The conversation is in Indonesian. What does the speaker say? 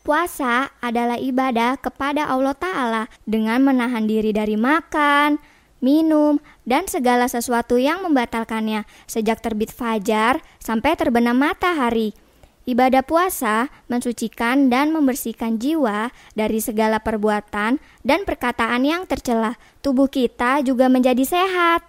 Puasa adalah ibadah kepada Allah Ta'ala dengan menahan diri dari makan, minum, dan segala sesuatu yang membatalkannya sejak terbit fajar sampai terbenam matahari. Ibadah puasa mensucikan dan membersihkan jiwa dari segala perbuatan dan perkataan yang tercela. Tubuh kita juga menjadi sehat.